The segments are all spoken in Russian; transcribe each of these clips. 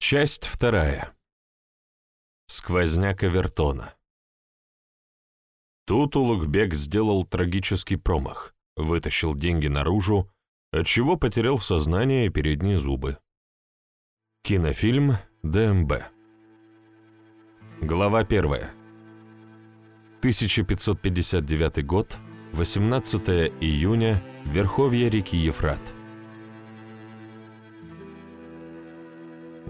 Часть вторая. Сквозняк Авертона. Тут Улугбек сделал трагический промах, вытащил деньги наружу, отчего потерял сознание и передние зубы. Кинофильм ДМБ. Глава первая. 1559 год, 18 июня, Верховье реки Ефрат.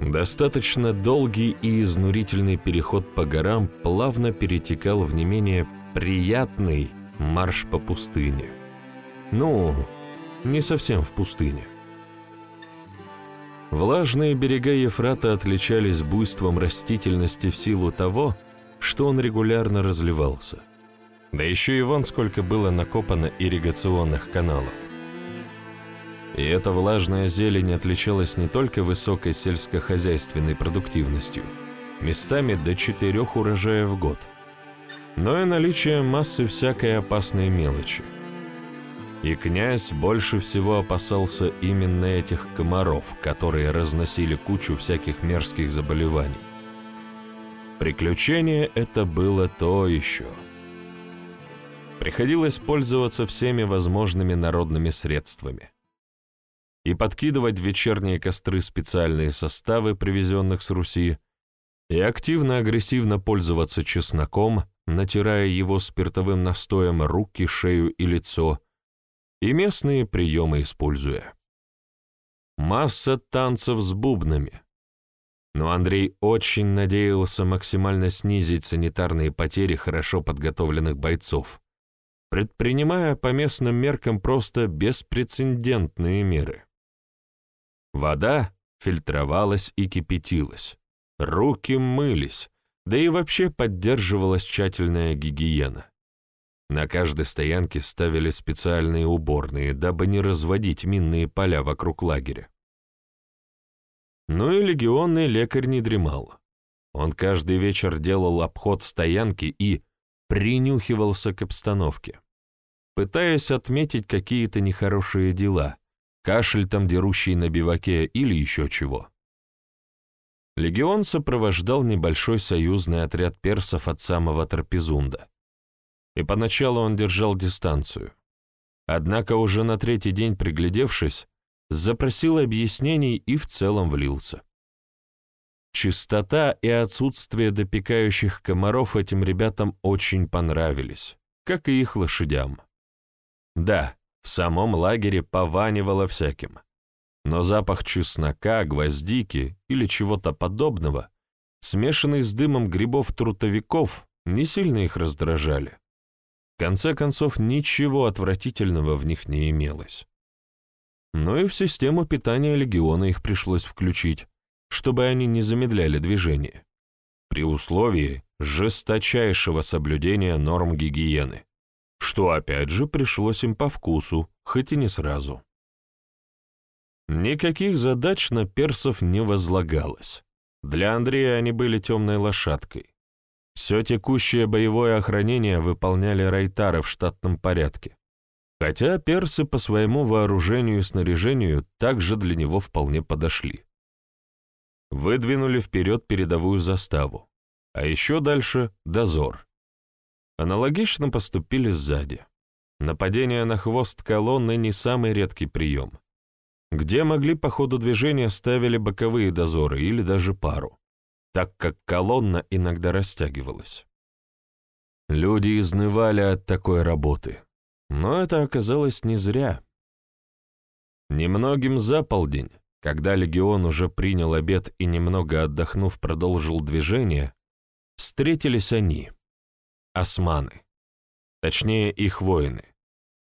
Достаточно долгий и изнурительный переход по горам плавно перетекал в не менее приятный марш по пустыне. Ну, не совсем в пустыне. Влажные берега Ефрата отличались буйством растительности в силу того, что он регулярно разливался. Да еще и вон сколько было накопано ирригационных каналов. И эта влажная зелень отличалась не только высокой сельскохозяйственной продуктивностью, местами до четырех урожаев в год, но и наличием массы всякой опасной мелочи. И князь больше всего опасался именно этих комаров, которые разносили кучу всяких мерзких заболеваний. Приключение это было то еще. Приходилось пользоваться всеми возможными народными средствами – и подкидывать в вечерние костры специальные составы, привезенных с Руси, и активно-агрессивно пользоваться чесноком, натирая его спиртовым настоем руки, шею и лицо, и местные приемы используя. Масса танцев с бубнами. Но Андрей очень надеялся максимально снизить санитарные потери хорошо подготовленных бойцов, предпринимая по местным меркам просто беспрецедентные меры. Вода фильтровалась и кипятилась, руки мылись, да и вообще поддерживалась тщательная гигиена. На каждой стоянке ставили специальные уборные, дабы не разводить минные поля вокруг лагеря. Ну и легионный лекарь не дремал. Он каждый вечер делал обход стоянки и принюхивался к обстановке, пытаясь отметить какие-то нехорошие дела, кашель там дерущий на биваке или еще чего. Легион сопровождал небольшой союзный отряд персов от самого Трапезунда. И поначалу он держал дистанцию. Однако уже на третий день приглядевшись, запросил объяснений и в целом влился. Чистота и отсутствие допекающих комаров этим ребятам очень понравились, как и их лошадям. Да, в самом лагере пованивало всяким. Но запах чеснока, гвоздики или чего-то подобного, смешанный с дымом грибов-трутовиков, не сильно их раздражали. В конце концов, ничего отвратительного в них не имелось. Но и в систему питания легиона их пришлось включить, чтобы они не замедляли движение, при условии жесточайшего соблюдения норм гигиены что опять же пришлось им по вкусу, хоть и не сразу. Никаких задач на персов не возлагалось. Для Андрея они были темной лошадкой. Все текущее боевое охранение выполняли райтары в штатном порядке. Хотя персы по своему вооружению и снаряжению также для него вполне подошли. Выдвинули вперед передовую заставу, а еще дальше — дозор. Аналогично поступили сзади. Нападение на хвост колонны не самый редкий прием. Где могли по ходу движения ставили боковые дозоры или даже пару, так как колонна иногда растягивалась. Люди изнывали от такой работы, но это оказалось не зря. Немногим за полдень, когда легион уже принял обед и немного отдохнув продолжил движение, встретились они — османы, точнее их воины.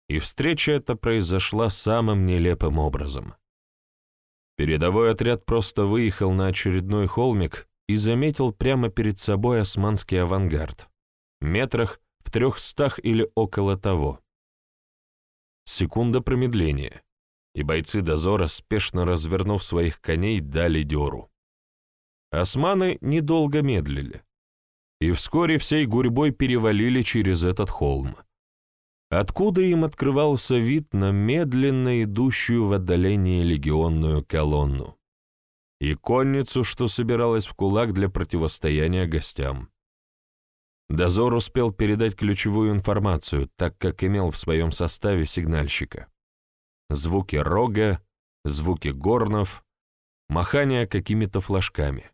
И встреча эта произошла самым нелепым образом. Передовой отряд просто выехал на очередной холмик и заметил прямо перед собой османский авангард, метрах в трехстах или около того. Секунда промедления, и бойцы дозора, спешно развернув своих коней, дали дёру. Османы недолго медлили и вскоре всей гурьбой перевалили через этот холм, откуда им открывался вид на медленно идущую в отдалении легионную колонну. и конницу, что собиралась в кулак для противостояния гостям. Дозор успел передать ключевую информацию, так как имел в своем составе сигнальщика. Звуки рога, звуки горнов, махание какими-то флажками.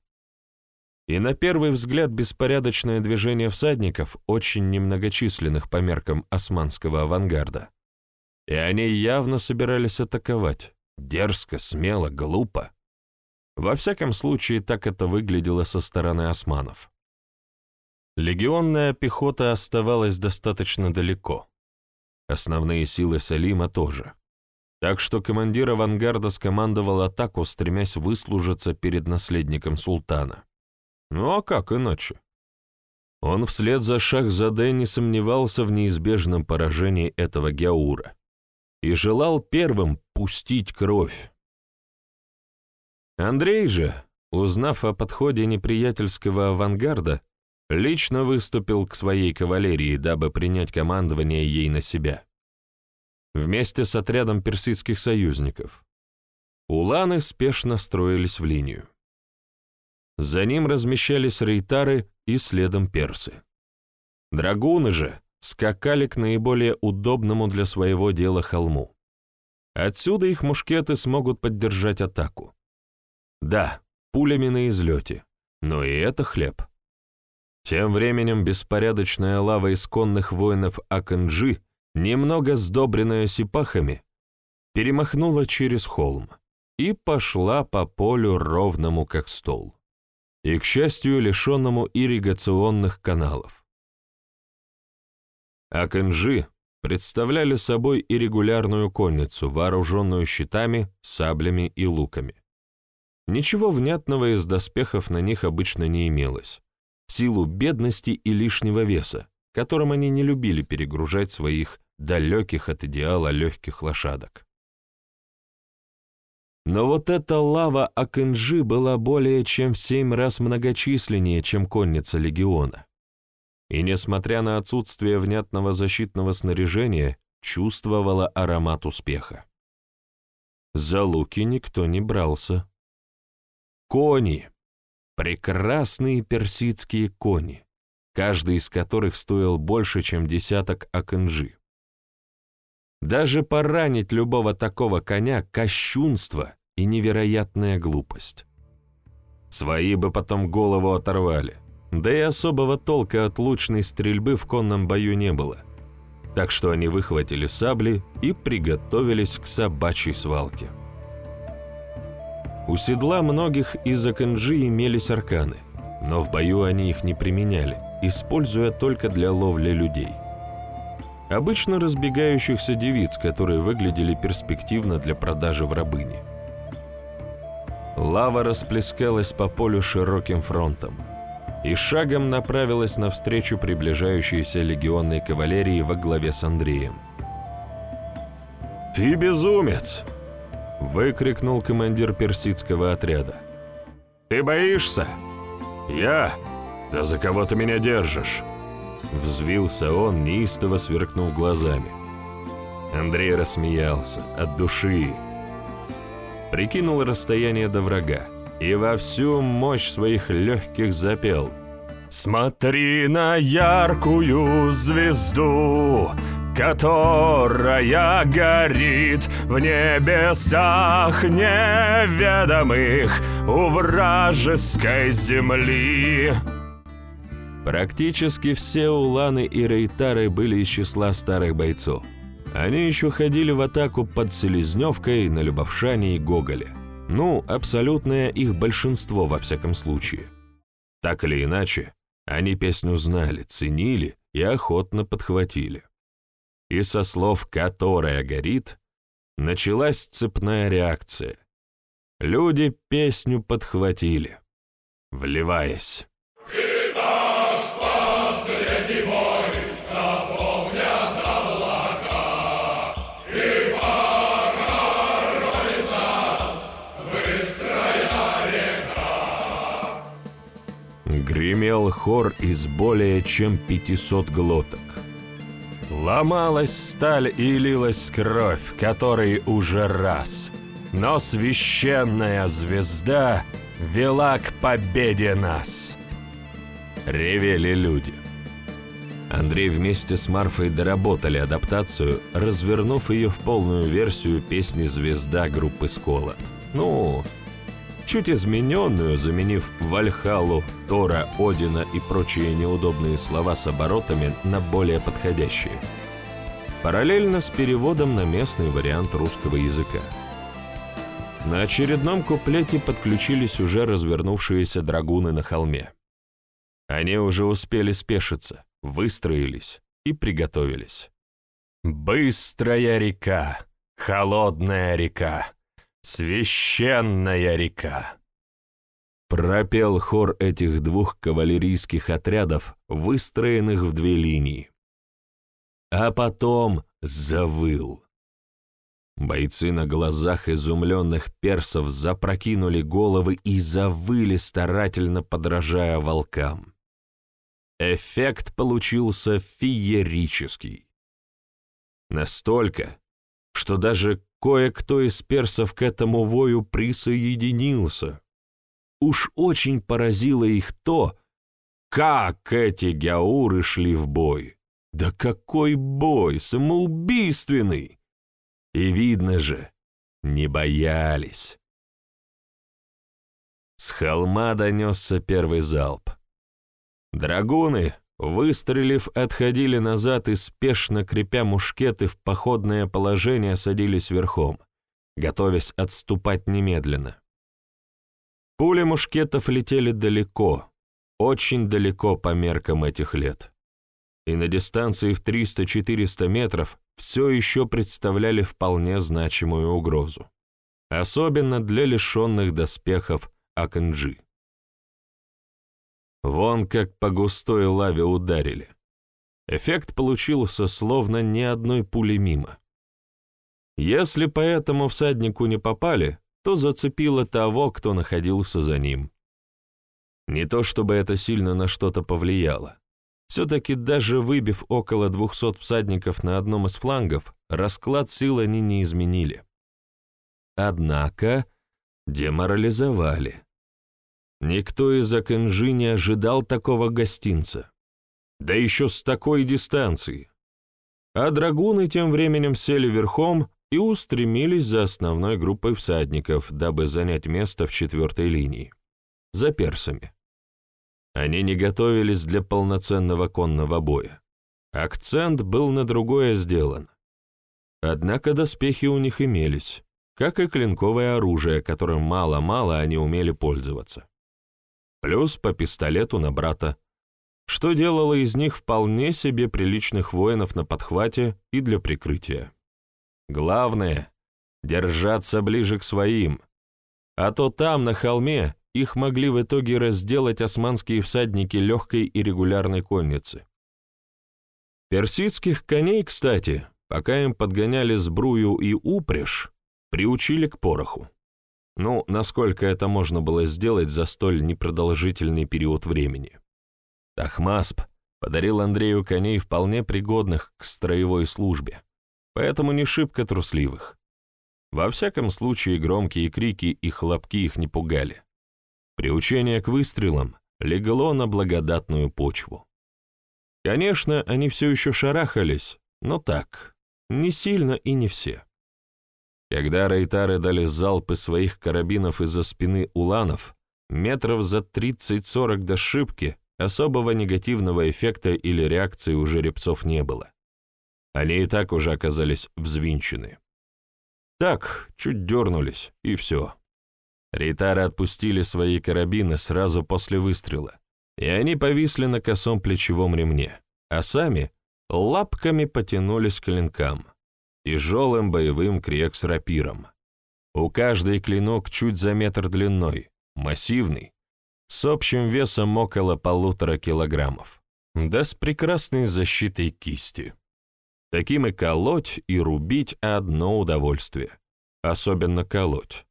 И на первый взгляд беспорядочное движение всадников, очень немногочисленных по меркам османского авангарда. И они явно собирались атаковать. Дерзко, смело, глупо. Во всяком случае, так это выглядело со стороны османов. Легионная пехота оставалась достаточно далеко. Основные силы Салима тоже. Так что командир авангарда скомандовал атаку, стремясь выслужиться перед наследником султана. Ну а как иначе? Он вслед за Шахзаде не сомневался в неизбежном поражении этого Гяура и желал первым пустить кровь. Андрей же, узнав о подходе неприятельского авангарда, лично выступил к своей кавалерии, дабы принять командование ей на себя. Вместе с отрядом персидских союзников. Уланы спешно строились в линию. За ним размещались рейтары и следом персы. Драгуны же скакали к наиболее удобному для своего дела холму. Отсюда их мушкеты смогут поддержать атаку. Да, пулями на излете, но и это хлеб. Тем временем беспорядочная лава исконных воинов Аканджи, немного сдобренная сипахами, перемахнула через холм и пошла по полю ровному как стол. И, к счастью, лишенному ирригационных каналов. Аканджи представляли собой иррегулярную конницу, вооруженную щитами, саблями и луками. Ничего внятного из доспехов на них обычно не имелось силу бедности и лишнего веса, которым они не любили перегружать своих далеких от идеала легких лошадок. Но вот эта лава Акынжи была более чем в семь раз многочисленнее, чем конница легиона. И, несмотря на отсутствие внятного защитного снаряжения, чувствовала аромат успеха. За луки никто не брался. Кони, Прекрасные персидские кони, каждый из которых стоил больше, чем десяток акынжи. Даже поранить любого такого коня — кощунство и невероятная глупость. Свои бы потом голову оторвали, да и особого толка от лучной стрельбы в конном бою не было. Так что они выхватили сабли и приготовились к собачьей свалке. У седла многих из Акэнджи имелись арканы, но в бою они их не применяли, используя только для ловли людей. Обычно разбегающихся девиц, которые выглядели перспективно для продажи в рабыни. Лава расплескалась по полю широким фронтом и шагом направилась навстречу приближающейся легионной кавалерии во главе с Андреем. «Ты безумец!» выкрикнул командир персидского отряда. «Ты боишься?» «Я? Да за кого ты меня держишь?» Взвился он, неистово сверкнув глазами. Андрей рассмеялся от души. Прикинул расстояние до врага и во всю мощь своих легких запел. «Смотри на яркую звезду, которая горит в небесах неведомых у вражеской земли. Практически все уланы и рейтары были из числа старых бойцов. Они еще ходили в атаку под Селезневкой, на Любовшане и Гоголе. Ну, абсолютное их большинство во всяком случае. Так или иначе, они песню знали, ценили и охотно подхватили и со слов «которая горит» началась цепная реакция. Люди песню подхватили, вливаясь. Гремел хор из более чем пятисот глоток. Ломалась сталь и лилась кровь, которой уже раз но священная звезда вела к победе нас. Ревели люди. Андрей вместе с Марфой доработали адаптацию, развернув ее в полную версию песни «Звезда» группы «Сколот». Ну, чуть измененную, заменив Вальхалу, Тора, Одина и прочие неудобные слова с оборотами на более подходящие. Параллельно с переводом на местный вариант русского языка. На очередном куплете подключились уже развернувшиеся драгуны на холме. Они уже успели спешиться, выстроились и приготовились. «Быстрая река, холодная река, священная река!» Пропел хор этих двух кавалерийских отрядов, выстроенных в две линии. А потом завыл. Бойцы на глазах изумленных персов запрокинули головы и завыли, старательно подражая волкам. Эффект получился феерический. Настолько, что даже кое-кто из персов к этому вою присоединился. Уж очень поразило их то, как эти гяуры шли в бой. Да какой бой, самоубийственный! И видно же, не боялись. С холма донесся первый залп. Драгуны, выстрелив, отходили назад и, спешно крепя мушкеты в походное положение, садились верхом, готовясь отступать немедленно. Пули мушкетов летели далеко, очень далеко по меркам этих лет. И на дистанции в 300-400 метров все еще представляли вполне значимую угрозу. Особенно для лишенных доспехов Аканджи. Вон как по густой лаве ударили. Эффект получился словно ни одной пули мимо. Если по этому всаднику не попали, то зацепило того, кто находился за ним. Не то чтобы это сильно на что-то повлияло. Все-таки даже выбив около 200 всадников на одном из флангов, расклад сил они не изменили. Однако деморализовали. Никто из Акэнжи не ожидал такого гостинца. Да еще с такой дистанции. А драгуны тем временем сели верхом и устремились за основной группой всадников, дабы занять место в четвертой линии. За персами. Они не готовились для полноценного конного боя. Акцент был на другое сделан. Однако доспехи у них имелись, как и клинковое оружие, которым мало-мало они умели пользоваться плюс по пистолету на брата, что делало из них вполне себе приличных воинов на подхвате и для прикрытия. Главное — держаться ближе к своим, а то там, на холме, их могли в итоге разделать османские всадники легкой и регулярной конницы. Персидских коней, кстати, пока им подгоняли сбрую и упряжь, приучили к пороху. Ну, насколько это можно было сделать за столь непродолжительный период времени. Тахмасп подарил Андрею коней вполне пригодных к строевой службе, поэтому не шибко трусливых. Во всяком случае, громкие крики и хлопки их не пугали. Приучение к выстрелам легло на благодатную почву. Конечно, они все еще шарахались, но так, не сильно и не все. Когда рейтары дали залпы своих карабинов из-за спины уланов, метров за 30-40 до шибки, особого негативного эффекта или реакции у жеребцов не было. Они и так уже оказались взвинчены. Так, чуть дернулись, и все. Рейтары отпустили свои карабины сразу после выстрела, и они повисли на косом плечевом ремне, а сами лапками потянулись к клинкам тяжелым боевым крекс-рапиром. У каждой клинок чуть за метр длиной, массивный, с общим весом около полутора килограммов, да с прекрасной защитой кисти. Таким и колоть, и рубить одно удовольствие, особенно колоть.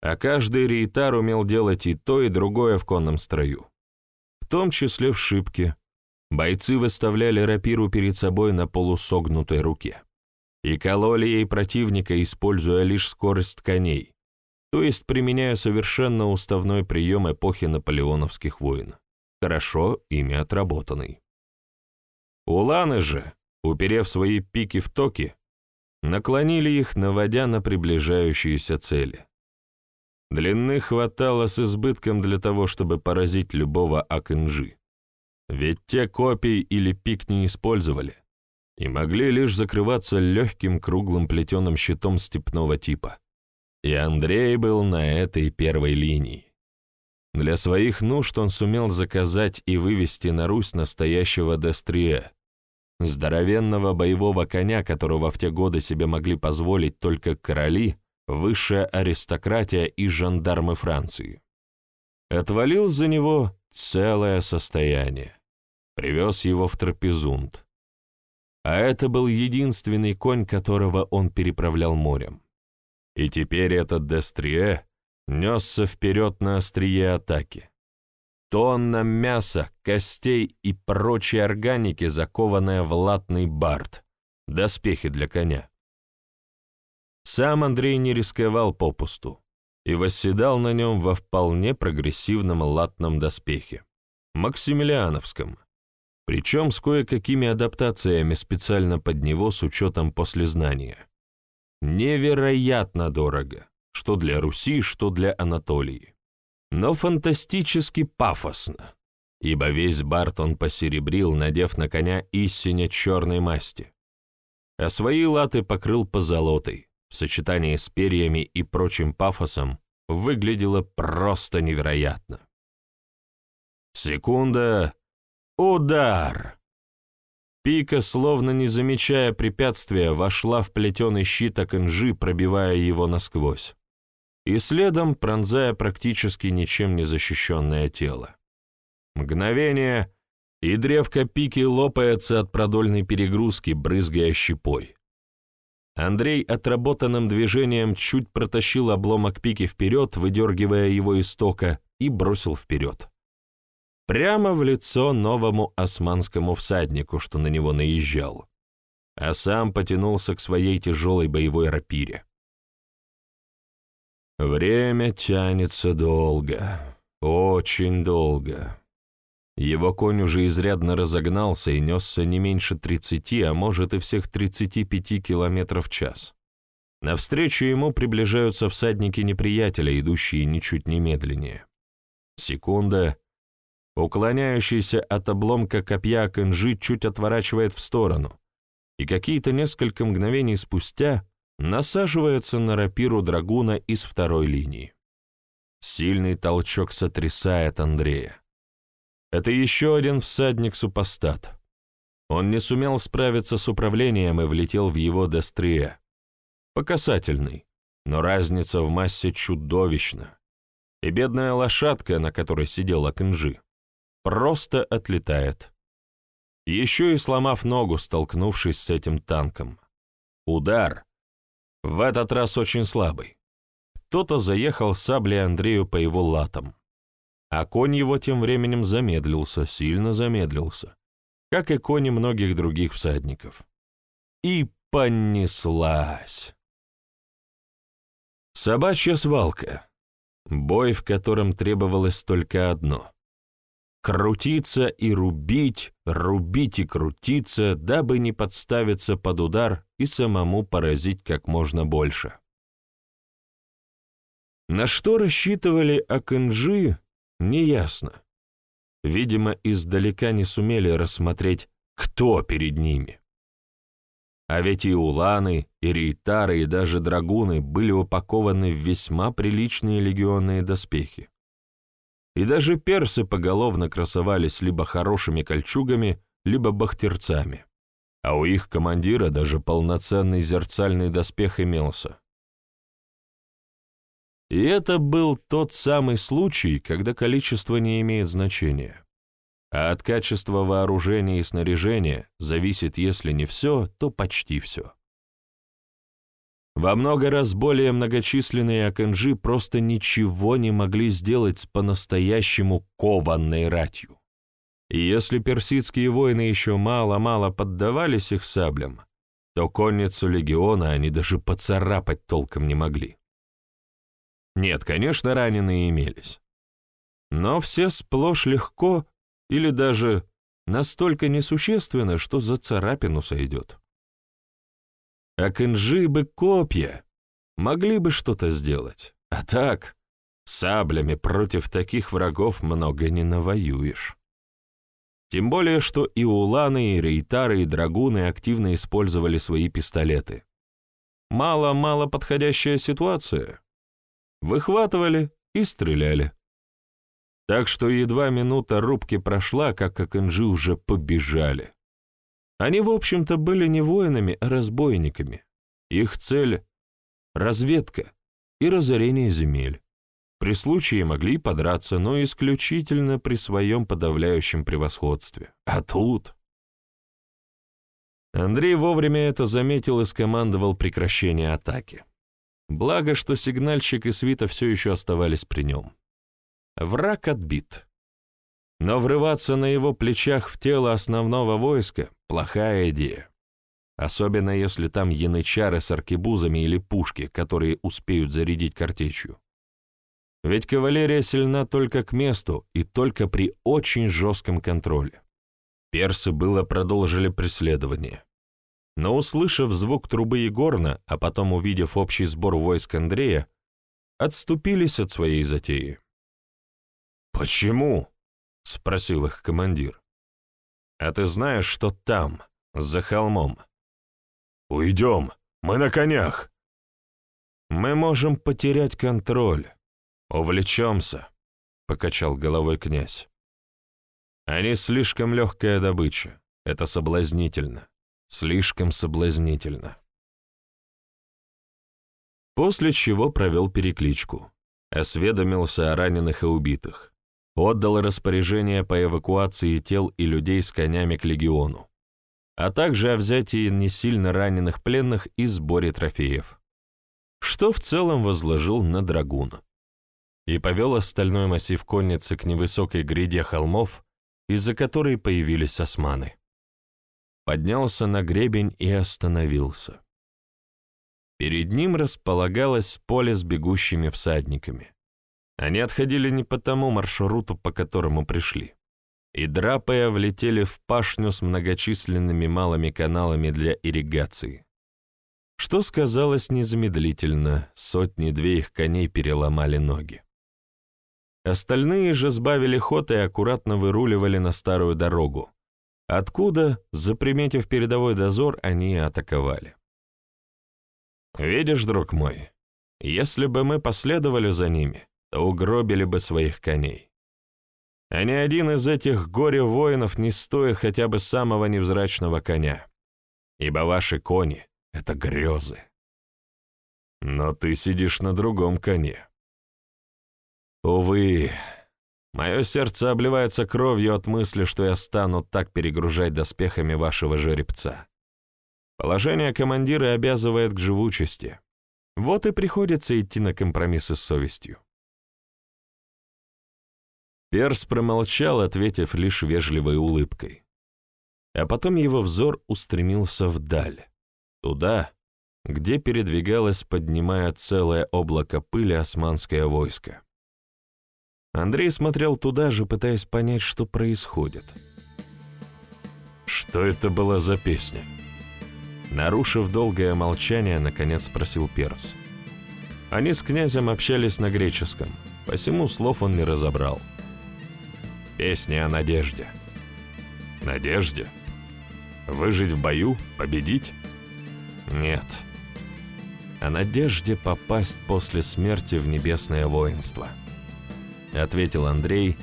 А каждый рейтар умел делать и то, и другое в конном строю, в том числе в шибке. Бойцы выставляли рапиру перед собой на полусогнутой руке. И кололи ей противника, используя лишь скорость коней, то есть применяя совершенно уставной прием эпохи наполеоновских войн, хорошо ими отработанный. Уланы же, уперев свои пики в токи, наклонили их, наводя на приближающиеся цели. Длины хватало с избытком для того, чтобы поразить любого Акинжи. Ведь те копий или пик не использовали и могли лишь закрываться легким круглым плетеным щитом степного типа. И Андрей был на этой первой линии. Для своих нужд он сумел заказать и вывести на Русь настоящего Дестрие, здоровенного боевого коня, которого в те годы себе могли позволить только короли, высшая аристократия и жандармы Франции. Отвалил за него целое состояние. Привез его в Трапезунд. А это был единственный конь, которого он переправлял морем. И теперь этот Дестрие несся вперед на острие атаки. Тонна мяса, костей и прочей органики, закованная в латный бард, доспехи для коня. Сам Андрей не рисковал попусту и восседал на нем во вполне прогрессивном латном доспехе, максимилиановском, причем с кое-какими адаптациями специально под него с учетом послезнания. Невероятно дорого, что для Руси, что для Анатолии. Но фантастически пафосно, ибо весь Барт он посеребрил, надев на коня истине черной масти, а свои латы покрыл позолотой, в сочетании с перьями и прочим пафосом выглядело просто невероятно. Секунда. Удар! Пика, словно не замечая препятствия, вошла в плетеный щит Акэнжи, пробивая его насквозь, и следом пронзая практически ничем не защищенное тело. Мгновение, и древко пики лопается от продольной перегрузки, брызгая щепой. Андрей отработанным движением чуть протащил обломок пики вперед, выдергивая его из тока, и бросил вперед прямо в лицо новому османскому всаднику, что на него наезжал, а сам потянулся к своей тяжелой боевой рапире. Время тянется долго, очень долго. Его конь уже изрядно разогнался и несся не меньше 30, а может и всех 35 километров в час. Навстречу ему приближаются всадники неприятеля, идущие ничуть не медленнее. Секунда, Уклоняющийся от обломка копья Кэнжи чуть отворачивает в сторону, и какие-то несколько мгновений спустя насаживается на рапиру драгуна из второй линии. Сильный толчок сотрясает Андрея. Это еще один всадник-супостат. Он не сумел справиться с управлением и влетел в его дестрие. Покасательный, но разница в массе чудовищна. И бедная лошадка, на которой сидела Кэнжи, просто отлетает. Еще и сломав ногу, столкнувшись с этим танком. Удар. В этот раз очень слабый. Кто-то заехал саблей Андрею по его латам. А конь его тем временем замедлился, сильно замедлился, как и кони многих других всадников. И понеслась. Собачья свалка. Бой, в котором требовалось только одно крутиться и рубить, рубить и крутиться, дабы не подставиться под удар и самому поразить как можно больше. На что рассчитывали Акэнджи, неясно. Видимо, издалека не сумели рассмотреть, кто перед ними. А ведь и уланы, и рейтары, и даже драгуны были упакованы в весьма приличные легионные доспехи и даже персы поголовно красовались либо хорошими кольчугами, либо бахтерцами, а у их командира даже полноценный зерцальный доспех имелся. И это был тот самый случай, когда количество не имеет значения. А от качества вооружения и снаряжения зависит, если не все, то почти все. Во много раз более многочисленные Акэнжи просто ничего не могли сделать с по-настоящему кованной ратью. И если персидские воины еще мало-мало поддавались их саблям, то конницу легиона они даже поцарапать толком не могли. Нет, конечно, раненые имелись. Но все сплошь легко или даже настолько несущественно, что за царапину сойдет. А кинжи бы копья могли бы что-то сделать. А так, саблями против таких врагов много не навоюешь. Тем более, что и уланы, и рейтары, и драгуны активно использовали свои пистолеты. Мало-мало подходящая ситуация. Выхватывали и стреляли. Так что едва минута рубки прошла, как Акэнджи уже побежали. Они, в общем-то, были не воинами, а разбойниками. Их цель — разведка и разорение земель. При случае могли подраться, но исключительно при своем подавляющем превосходстве. А тут... Андрей вовремя это заметил и скомандовал прекращение атаки. Благо, что сигнальщик и свита все еще оставались при нем. Враг отбит. Но врываться на его плечах в тело основного войска — плохая идея. Особенно если там янычары с аркебузами или пушки, которые успеют зарядить картечью. Ведь кавалерия сильна только к месту и только при очень жестком контроле. Персы было продолжили преследование. Но, услышав звук трубы Егорна, а потом увидев общий сбор войск Андрея, отступились от своей затеи. «Почему?» — спросил их командир. «А ты знаешь, что там, за холмом?» «Уйдем, мы на конях!» «Мы можем потерять контроль. Увлечемся», — покачал головой князь. «Они слишком легкая добыча. Это соблазнительно. Слишком соблазнительно». После чего провел перекличку. Осведомился о раненых и убитых отдал распоряжение по эвакуации тел и людей с конями к легиону, а также о взятии не сильно раненых пленных и сборе трофеев, что в целом возложил на драгун, и повел остальной массив конницы к невысокой гряде холмов, из-за которой появились османы. Поднялся на гребень и остановился. Перед ним располагалось поле с бегущими всадниками. Они отходили не по тому маршруту, по которому пришли, и, драпая, влетели в пашню с многочисленными малыми каналами для ирригации. Что сказалось незамедлительно, сотни-две их коней переломали ноги. Остальные же сбавили ход и аккуратно выруливали на старую дорогу, откуда, заприметив передовой дозор, они атаковали. «Видишь, друг мой, если бы мы последовали за ними, то угробили бы своих коней. А ни один из этих горе-воинов не стоит хотя бы самого невзрачного коня, ибо ваши кони — это грезы. Но ты сидишь на другом коне. Увы, мое сердце обливается кровью от мысли, что я стану так перегружать доспехами вашего жеребца. Положение командира обязывает к живучести. Вот и приходится идти на компромиссы с совестью. Перс промолчал, ответив лишь вежливой улыбкой. А потом его взор устремился вдаль, туда, где передвигалось, поднимая целое облако пыли, османское войско. Андрей смотрел туда же, пытаясь понять, что происходит. «Что это была за песня?» Нарушив долгое молчание, наконец спросил Перс. Они с князем общались на греческом, посему слов он не разобрал. Песня о надежде. Надежде? Выжить в бою? Победить? Нет. О надежде попасть после смерти в небесное воинство. Ответил Андрей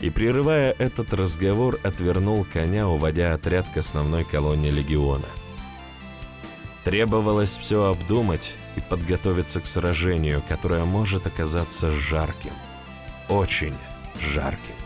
и, прерывая этот разговор, отвернул коня, уводя отряд к основной колонне легиона. Требовалось все обдумать и подготовиться к сражению, которое может оказаться жарким. Очень жарким.